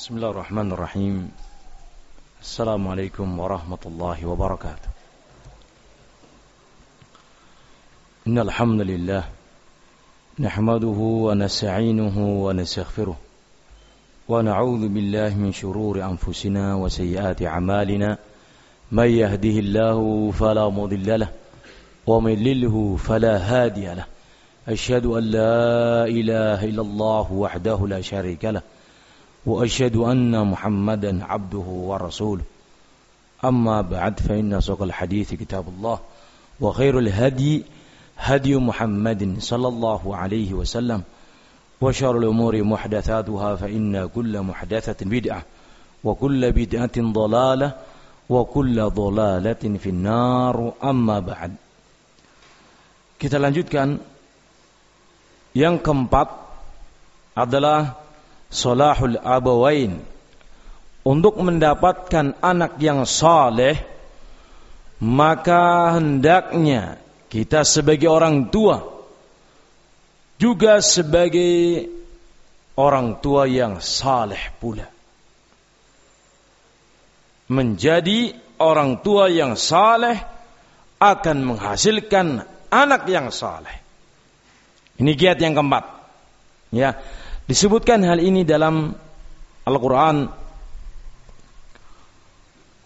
بسم الله الرحمن الرحيم السلام عليكم ورحمة الله وبركاته إن الحمد لله نحمده ونستعينه ونستغفره ونعوذ بالله من شرور أنفسنا وسيئات أعمالنا من يهده الله فلا مضل له ومن لله فلا هادي له أشهد أن لا إله إلا الله وحده لا شريك له وأشهد أن محمدا عبده ورسوله. أما بعد فإن سوق الحديث كتاب الله وخير الهدي هدي محمد صلى الله عليه وسلم وشر الأمور محدثاتها فإن كل محدثة بدعة وكل بدعة ضلالة وكل ضلالة في النار. أما بعد Kita lanjutkan. Yang keempat adalah solahul abawain. Untuk mendapatkan anak yang saleh maka hendaknya kita sebagai orang tua juga sebagai orang tua yang saleh pula. Menjadi orang tua yang saleh akan menghasilkan anak yang saleh. Ini kiat yang keempat. Ya Disebutkan hal ini dalam Al-Quran.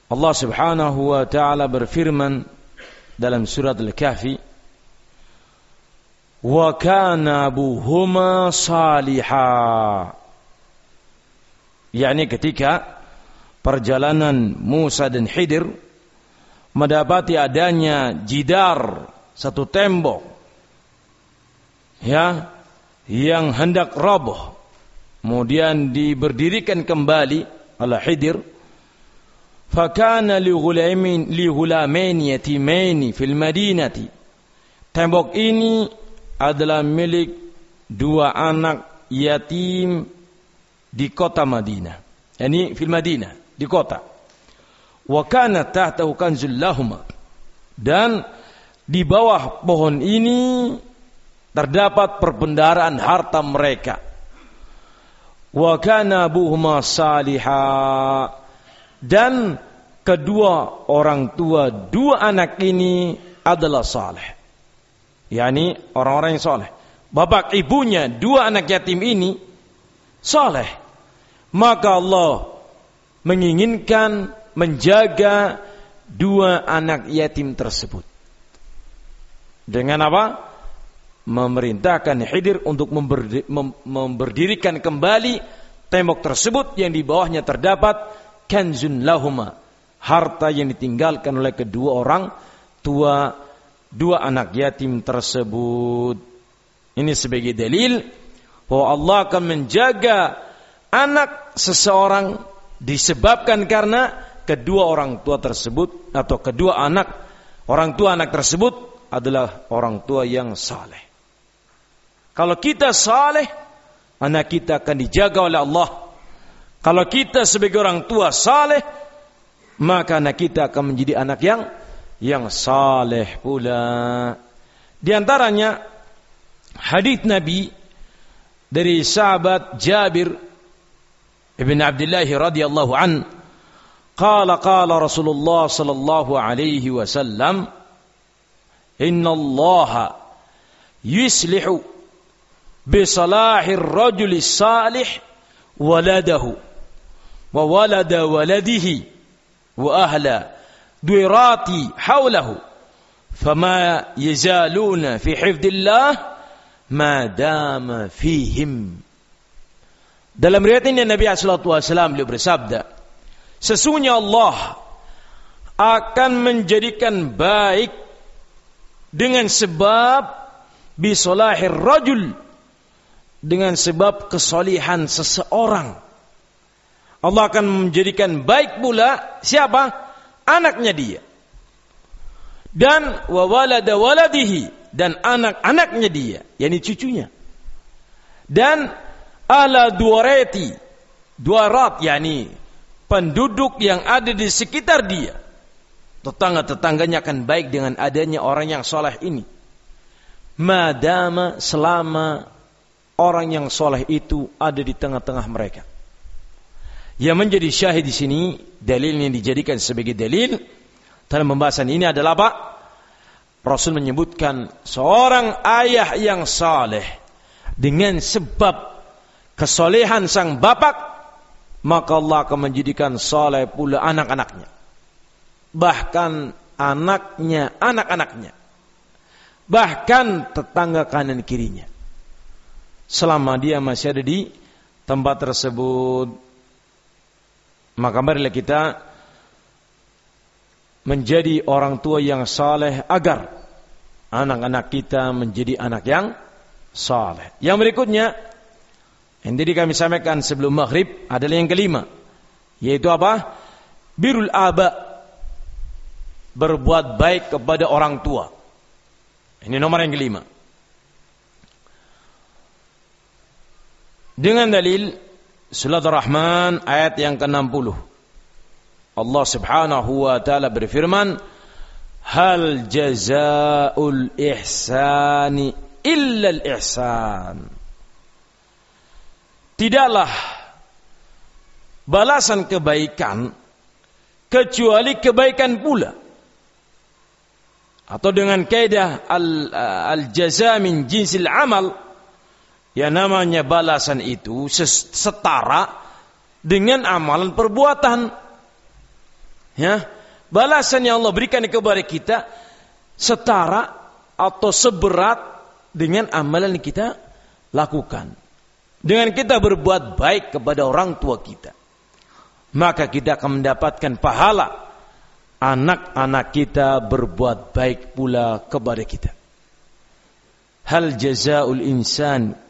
Allah subhanahu wa ta'ala berfirman dalam surat Al-Kahfi. Wa kana abuhuma saliha. yakni ketika perjalanan Musa dan Khidir mendapati adanya jidar satu tembok ya yang hendak roboh kemudian diberdirikan kembali ala Hidir. Fakana li ghulamin li ghulamain yatimain fil madinati. Tembok ini adalah milik dua anak yatim di kota Madinah. Yani fil Madinah di kota. Wa kana tahtahu kanzul lahum dan di bawah pohon ini terdapat perbendaraan harta mereka. Wa kana abuhuma saliha dan kedua orang tua dua anak ini adalah saleh. Yani orang-orang yang saleh. Bapak ibunya dua anak yatim ini saleh. Maka Allah menginginkan menjaga dua anak yatim tersebut. Dengan apa? Memerintahkan Khidir untuk memberdirikan kembali tembok tersebut yang di bawahnya terdapat kanzun lahuma harta yang ditinggalkan oleh kedua orang tua dua anak yatim tersebut. Ini sebagai dalil bahwa Allah akan menjaga anak seseorang disebabkan karena kedua orang tua tersebut atau kedua anak orang tua anak tersebut adalah orang tua yang saleh kalau kita saleh, anak kita akan dijaga oleh Allah. Kalau kita sebagai orang tua saleh, maka anak kita akan menjadi anak yang yang saleh pula. Di antaranya hadis Nabi dari sahabat Jabir ibn Abdullah radhiyallahu an qala qala Rasulullah sallallahu alaihi wasallam inna Allah yuslihu bisalahir rajuli salih waladahu wa walada waladihi wa ahla duirati hawlahu fama yazaluna fi hifdillah ma dama dalam riwayat ini Nabi sallallahu alaihi wasallam beliau bersabda sesungguhnya Allah akan menjadikan baik dengan sebab bisolahir rajul dengan sebab kesolihan seseorang. Allah akan menjadikan baik pula siapa? Anaknya dia. Dan wawalada waladihi dan anak-anaknya dia, yakni cucunya. Dan ala duareti, duarat yakni penduduk yang ada di sekitar dia. Tetangga-tetangganya akan baik dengan adanya orang yang soleh ini. Madama selama orang yang soleh itu ada di tengah-tengah mereka. Yang menjadi syahid di sini dalil yang dijadikan sebagai dalil dalam pembahasan ini adalah apa? Rasul menyebutkan seorang ayah yang saleh dengan sebab kesolehan sang bapak maka Allah akan menjadikan saleh pula anak-anaknya bahkan anaknya anak-anaknya bahkan tetangga kanan kirinya selama dia masih ada di tempat tersebut maka marilah kita menjadi orang tua yang saleh agar anak-anak kita menjadi anak yang saleh. Yang berikutnya yang tadi kami sampaikan sebelum maghrib adalah yang kelima yaitu apa? Birul aba berbuat baik kepada orang tua. Ini nomor yang kelima. Dengan dalil Surat Ar-Rahman ayat yang ke-60. Allah Subhanahu wa taala berfirman, "Hal jazaa'ul ihsani illa al-ihsan." Tidaklah balasan kebaikan kecuali kebaikan pula. Atau dengan kaidah al-jaza min jinsil amal Ya namanya balasan itu setara dengan amalan perbuatan. Ya, balasan yang Allah berikan kepada kita setara atau seberat dengan amalan yang kita lakukan. Dengan kita berbuat baik kepada orang tua kita, maka kita akan mendapatkan pahala. Anak-anak kita berbuat baik pula kepada kita. Hal jazaul insan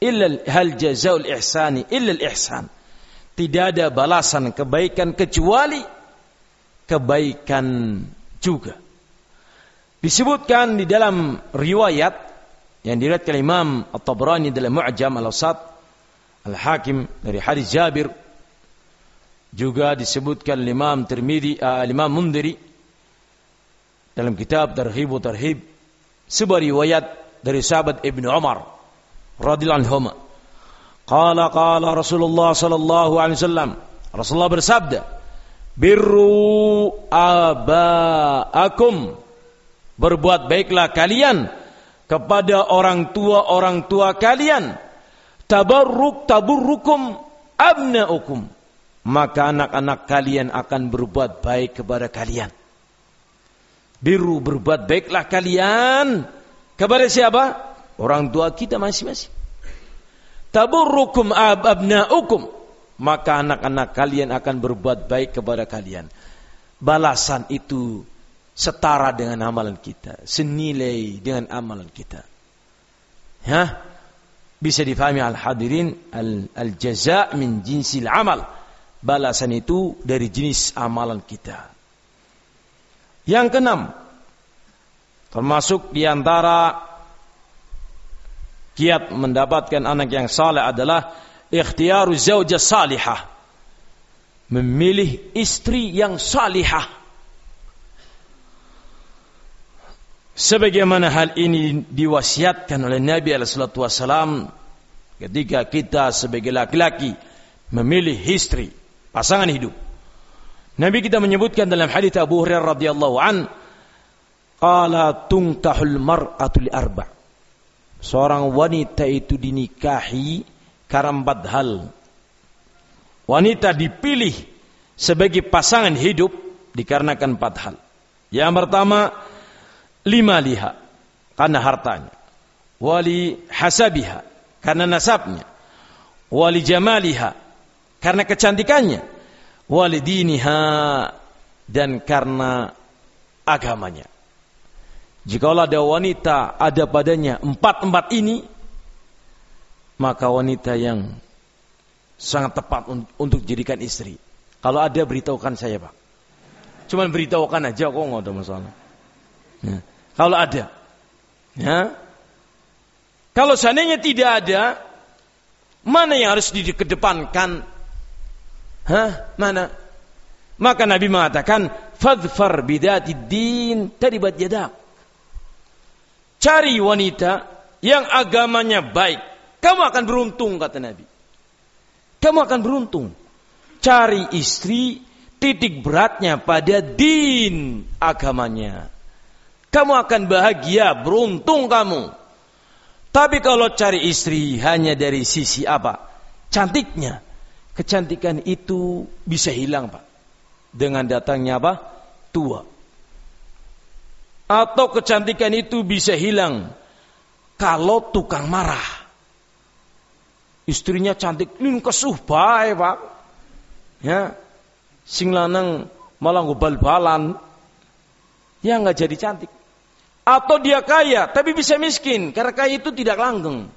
illa hal jazaul ihsani illa al ihsan. Tidak ada balasan kebaikan kecuali kebaikan juga. Disebutkan di dalam riwayat yang diriwayatkan Imam At-Tabrani dalam Mu'jam Al-Awsat Al-Hakim dari hadis Jabir juga disebutkan Imam Tirmidzi uh, Imam Mundiri dalam kitab Tarhib Tarhib sebuah riwayat dari sahabat Ibnu Umar radhiyallahu anhum. Qala qala Rasulullah sallallahu alaihi wasallam. Rasulullah bersabda, "Birru abaakum." Berbuat baiklah kalian kepada orang tua-orang tua kalian. Tabarruk taburrukum abnaukum. Maka anak-anak kalian akan berbuat baik kepada kalian. Biru berbuat baiklah kalian kepada siapa? Orang tua kita masing-masing. Taburrukum abnaukum maka anak-anak kalian akan berbuat baik kepada kalian. Balasan itu setara dengan amalan kita, senilai dengan amalan kita. Ya, bisa difahami al hadirin al, al jaza min jinsil amal. Balasan itu dari jenis amalan kita. Yang keenam, termasuk di antara kiat mendapatkan anak yang saleh adalah ikhtiaru zauja salihah. Memilih istri yang salihah. Sebagaimana hal ini diwasiatkan oleh Nabi SAW ketika kita sebagai laki-laki memilih istri, pasangan hidup. Nabi kita menyebutkan dalam hadis Abu Hurairah radhiyallahu an, qala tungkahul mar'atu li arba' seorang wanita itu dinikahi karena empat hal. Wanita dipilih sebagai pasangan hidup dikarenakan empat hal. Yang pertama, lima liha, karena hartanya. Wali hasabiha, karena nasabnya. Wali jamaliha, karena kecantikannya. Wali diniha, dan karena agamanya. Jikalau ada wanita ada padanya empat-empat ini, maka wanita yang sangat tepat untuk jadikan istri. Kalau ada beritahukan saya pak. Cuman beritahukan aja kok nggak ada masalah. Ya. Kalau ada, ya. Kalau seandainya tidak ada, mana yang harus dikedepankan? Hah? Mana? Maka Nabi mengatakan, "Fadfar bidati din taribat yadak." Cari wanita yang agamanya baik. Kamu akan beruntung kata Nabi. Kamu akan beruntung. cari istri titik beratnya pada din agamanya. Kamu akan bahagia, beruntung kamu. Tapi kalau cari istri hanya dari sisi apa? Cantiknya. Kecantikan itu bisa hilang, Pak. Dengan datangnya apa? Tua. Atau kecantikan itu bisa hilang kalau tukang marah. Istrinya cantik, lin kesuh bae, Pak. Ya. Sing lanang malah ngobal-balan. Ya nggak jadi cantik. Atau dia kaya tapi bisa miskin karena kaya itu tidak langgeng.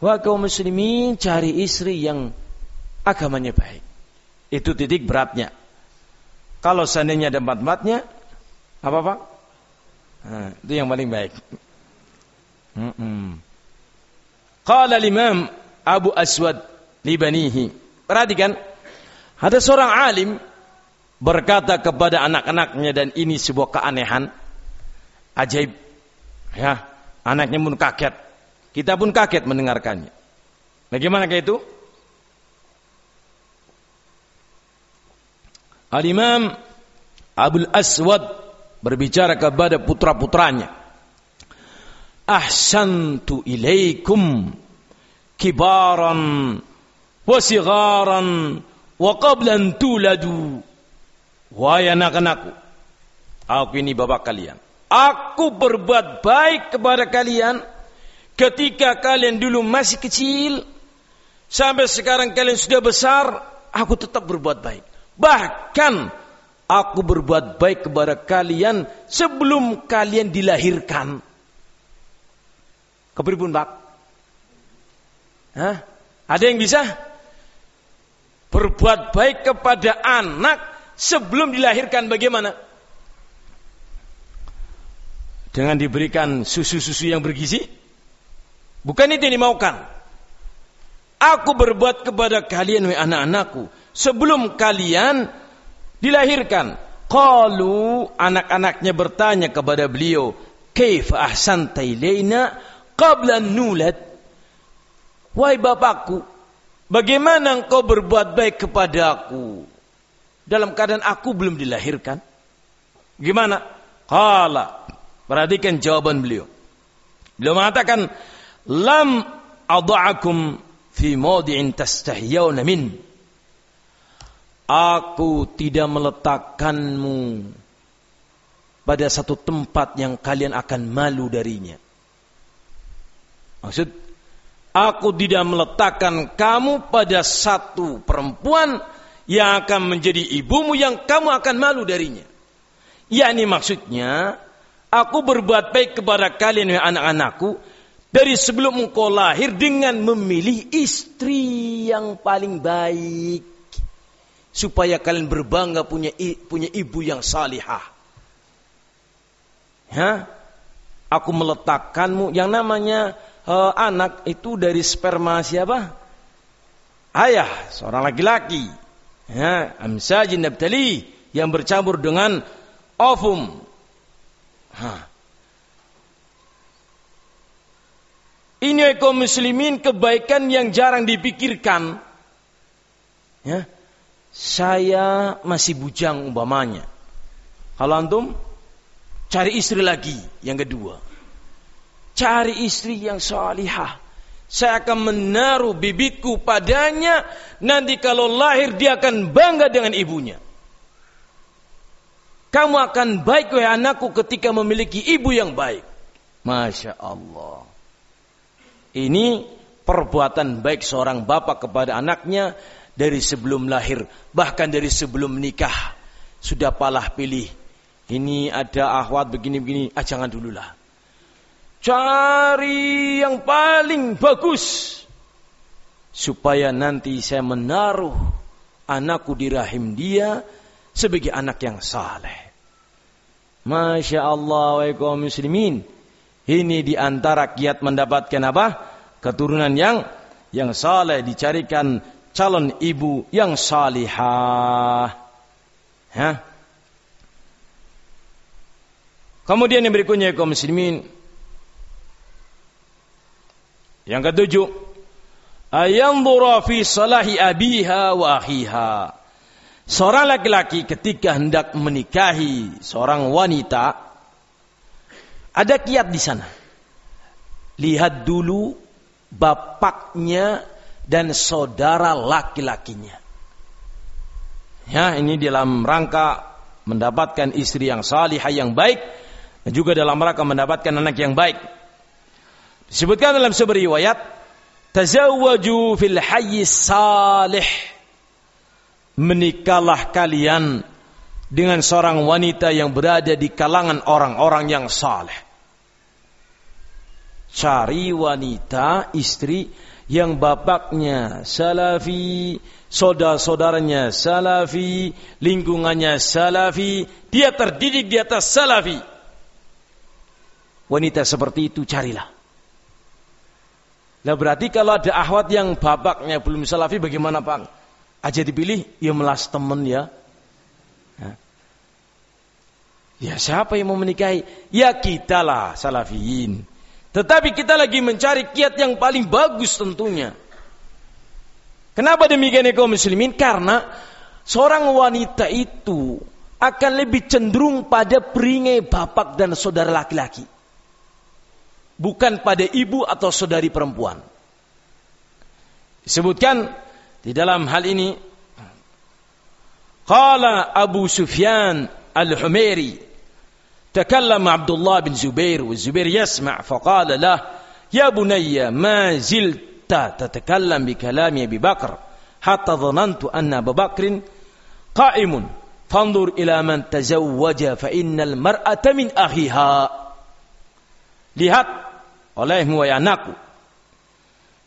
Wah kaum muslimin cari istri yang agamanya baik. Itu titik beratnya. Kalau seandainya ada empat-empatnya, apa pak? Nah, itu yang paling baik. Mm -mm. Qala imam Abu Aswad libanihi. Perhatikan, ada seorang alim berkata kepada anak-anaknya dan ini sebuah keanehan ajaib. Ya, anaknya pun kaget. Kita pun kaget mendengarkannya. Bagaimana kayak itu? Al-Imam Abdul Aswad berbicara kepada putra-putranya. Ahsantu ilaikum kibaran wa sigaran wa qablan tuladu. Wahai anak-anakku, aku ini bapak kalian Aku berbuat baik kepada kalian ketika kalian dulu masih kecil sampai sekarang kalian sudah besar, aku tetap berbuat baik. Bahkan aku berbuat baik kepada kalian sebelum kalian dilahirkan. Kepribun, Pak? Hah? Ada yang bisa berbuat baik kepada anak sebelum dilahirkan bagaimana? dengan diberikan susu-susu yang bergizi? Bukan itu yang dimaukan. Aku berbuat kepada kalian anak-anakku sebelum kalian dilahirkan. Qalu anak-anaknya bertanya kepada beliau, "Kaif ahsanta ilaina qabla nulad?" Wahai bapakku, bagaimana engkau berbuat baik kepada aku dalam keadaan aku belum dilahirkan? Gimana? Qala Perhatikan jawaban beliau. Beliau mengatakan, Lam adha'akum fi mawdi'in tastahyawna min. Aku tidak meletakkanmu pada satu tempat yang kalian akan malu darinya. Maksud, aku tidak meletakkan kamu pada satu perempuan yang akan menjadi ibumu yang kamu akan malu darinya. Yani maksudnya, Aku berbuat baik kepada kalian anak-anakku dari sebelum engkau lahir dengan memilih istri yang paling baik supaya kalian berbangga punya punya ibu yang salihah. Ya, aku meletakkanmu yang namanya uh, anak itu dari sperma siapa? Ayah, seorang laki-laki. Ya, amsajin nabtali yang bercampur dengan ovum Hah. Ini kaum muslimin kebaikan yang jarang dipikirkan. Ya. Saya masih bujang umpamanya. Kalau antum cari istri lagi yang kedua. Cari istri yang salihah. Saya akan menaruh bibitku padanya. Nanti kalau lahir dia akan bangga dengan ibunya. Kamu akan baik wahai anakku ketika memiliki ibu yang baik. Masya Allah. Ini perbuatan baik seorang bapak kepada anaknya dari sebelum lahir. Bahkan dari sebelum menikah. Sudah palah pilih. Ini ada ahwat begini-begini. Ah jangan dululah. Cari yang paling bagus. Supaya nanti saya menaruh anakku di rahim dia sebagai anak yang saleh. Masya Allah wa muslimin. Ini di antara kiat mendapatkan apa? Keturunan yang yang saleh dicarikan calon ibu yang salihah. Ya. Kemudian yang berikutnya kaum muslimin. Yang ketujuh, ayanzura fi salahi abiha wa akhiha. Seorang laki-laki ketika hendak menikahi seorang wanita ada kiat di sana. Lihat dulu bapaknya dan saudara laki-lakinya. Ya, ini dalam rangka mendapatkan istri yang salihah yang baik dan juga dalam rangka mendapatkan anak yang baik. Disebutkan dalam sebuah riwayat, tazawwaju fil hayy salih. Menikahlah kalian dengan seorang wanita yang berada di kalangan orang-orang yang saleh. Cari wanita, istri yang bapaknya salafi, saudara-saudaranya salafi, lingkungannya salafi, dia terdidik di atas salafi. Wanita seperti itu carilah. Nah berarti kalau ada ahwat yang bapaknya belum salafi bagaimana Pak? Aja dipilih, ya melas temen ya. Ya siapa yang mau menikahi? Ya kita lah salafiyin. Tetapi kita lagi mencari kiat yang paling bagus tentunya. Kenapa demikian ya kaum muslimin? Karena seorang wanita itu akan lebih cenderung pada peringai bapak dan saudara laki-laki bukan pada ibu atau saudari perempuan. Disebutkan di dalam hal ini Qala Abu Sufyan Al-Humairi تكلم عبد الله بن زبير والزبير يسمع فقال له يا بني ما زلت تتكلم بكلام أبي بكر حتى ظننت أن أبا بكر قائم فانظر إلى من تزوج فإن المرأة من أخيها lihat olehmu wahai anakku.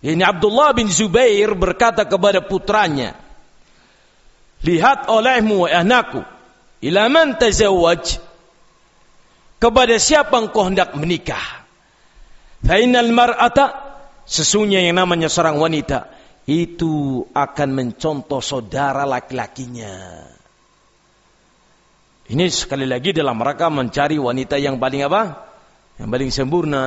Ini Abdullah bin Zubair berkata kepada putranya, Lihat olehmu wahai anakku, ila man tazawwaj kepada siapa engkau hendak menikah. Fainal mar'ata sesungguhnya yang namanya seorang wanita itu akan mencontoh saudara laki-lakinya. Ini sekali lagi dalam rangka mencari wanita yang paling apa? Yang paling sempurna,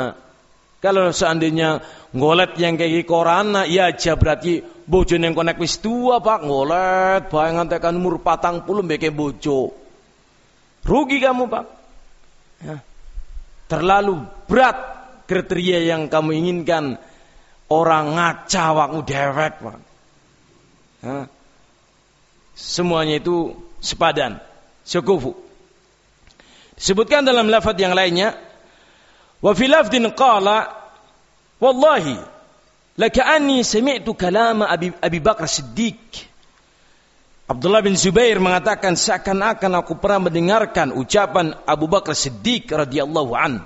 kalau seandainya ngolet yang kayak korana, ya aja berarti bojo yang konek wis tua pak ngolet, bayangan tekan umur patang puluh beke bojo. Rugi kamu pak. Ya. Terlalu berat kriteria yang kamu inginkan. Orang ngaca wakmu dewek. Ya. Semuanya itu sepadan. syukufu. Disebutkan dalam lafad yang lainnya. Wa filafdin qala. Wallahi. Laka anni sami'tu kalama Abi, Abi Bakar Siddiq. Abdullah bin Zubair mengatakan seakan-akan aku pernah mendengarkan ucapan Abu Bakar Siddiq radhiyallahu an.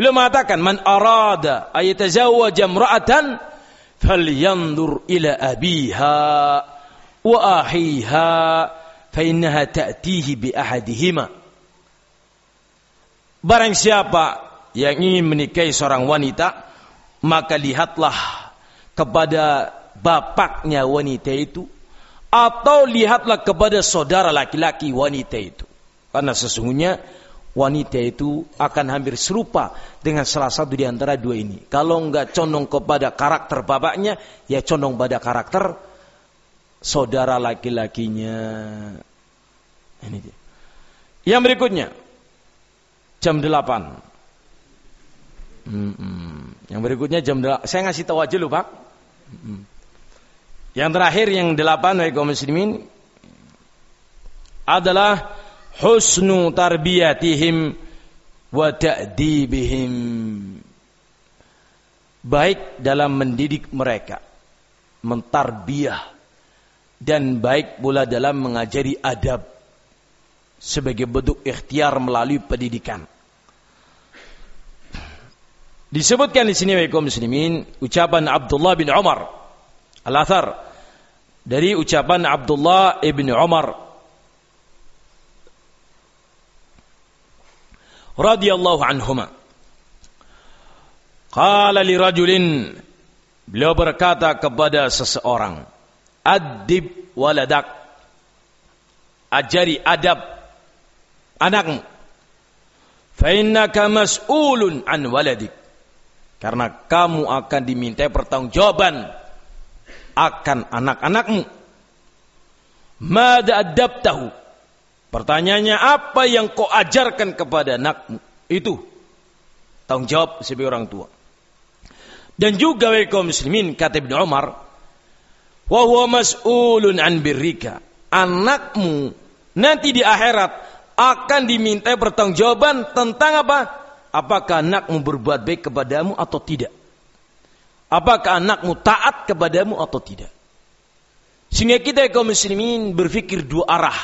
Beliau mengatakan man arada ayatazawwaja imra'atan falyanzur ila abiha wa ahiha fa innaha ta'tihi bi ahadihima. Barang siapa yang ingin menikahi seorang wanita, maka lihatlah kepada bapaknya wanita itu atau lihatlah kepada saudara laki-laki wanita itu. Karena sesungguhnya wanita itu akan hampir serupa dengan salah satu di antara dua ini. Kalau enggak condong kepada karakter bapaknya, ya condong pada karakter saudara laki-lakinya. Ini dia. Yang berikutnya, jam 8. Hmm, Yang berikutnya jam delapan. Saya ngasih tahu aja loh Pak. Hmm. Yang terakhir yang delapan dari kaum muslimin adalah husnu tarbiyatihim wa ta'dibihim. Baik dalam mendidik mereka, mentarbiyah dan baik pula dalam mengajari adab sebagai bentuk ikhtiar melalui pendidikan. Disebutkan di sini kaum muslimin ucapan Abdullah bin Umar al-athar dari ucapan Abdullah ibn Umar radhiyallahu anhuma. Qala li rajulin beliau berkata kepada seseorang, "Adib waladak." Ajari adab anakmu. Fa innaka mas'ulun an waladik karena kamu akan diminta pertanggungjawaban akan anak-anakmu. Mada tahu. Pertanyaannya apa yang kau ajarkan kepada anakmu? Itu tanggung jawab sebagai orang tua. Dan juga wahai kaum muslimin kata Ibnu Umar, wa huwa mas'ulun an birrika. Anakmu nanti di akhirat akan diminta pertanggungjawaban tentang apa? Apakah anakmu berbuat baik kepadamu atau tidak? Apakah anakmu taat kepadamu atau tidak? Sehingga kita kaum muslimin berpikir dua arah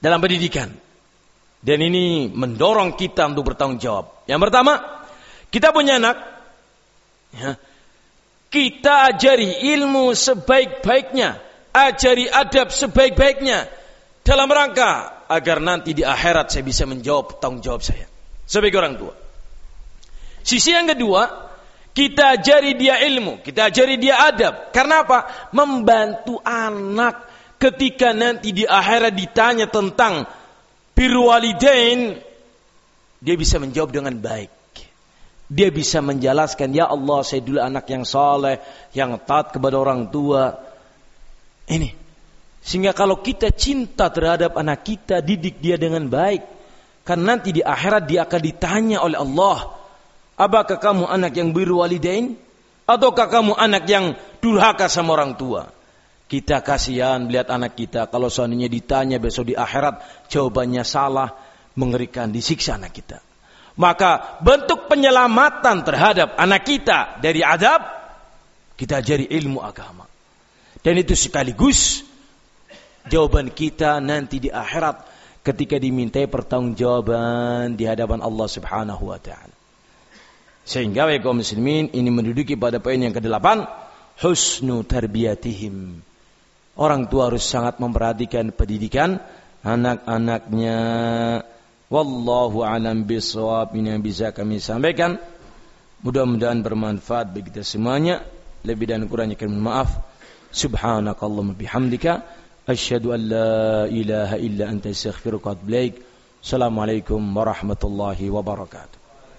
dalam pendidikan. Dan ini mendorong kita untuk bertanggung jawab. Yang pertama, kita punya anak. Ya, kita ajari ilmu sebaik-baiknya. Ajari adab sebaik-baiknya. Dalam rangka agar nanti di akhirat saya bisa menjawab tanggung jawab saya. Sebagai orang tua. Sisi yang kedua, kita ajari dia ilmu, kita ajari dia adab. Karena apa? Membantu anak ketika nanti di akhirat ditanya tentang birwalidain, dia bisa menjawab dengan baik. Dia bisa menjelaskan, ya Allah saya dulu anak yang soleh, yang taat kepada orang tua. Ini. Sehingga kalau kita cinta terhadap anak kita, didik dia dengan baik. Karena nanti di akhirat dia akan ditanya oleh Allah Apakah kamu anak yang berwalidain? Ataukah kamu anak yang durhaka sama orang tua? Kita kasihan melihat anak kita kalau seandainya ditanya besok di akhirat jawabannya salah, mengerikan disiksa anak kita. Maka bentuk penyelamatan terhadap anak kita dari adab kita ajari ilmu agama. Dan itu sekaligus jawaban kita nanti di akhirat ketika dimintai pertanggungjawaban di hadapan Allah Subhanahu wa taala. Sehingga wa kaum muslimin ini menduduki pada poin yang kedelapan, husnu tarbiyatihim. Orang tua harus sangat memperhatikan pendidikan anak-anaknya. Wallahu alam bisawab ini yang bisa kami sampaikan. Mudah-mudahan bermanfaat bagi kita semuanya. Lebih dan kurangnya kami maaf. Subhanakallahumma bihamdika. Asyhadu an la ilaha illa anta astaghfiruka wa atubu Assalamualaikum warahmatullahi wabarakatuh.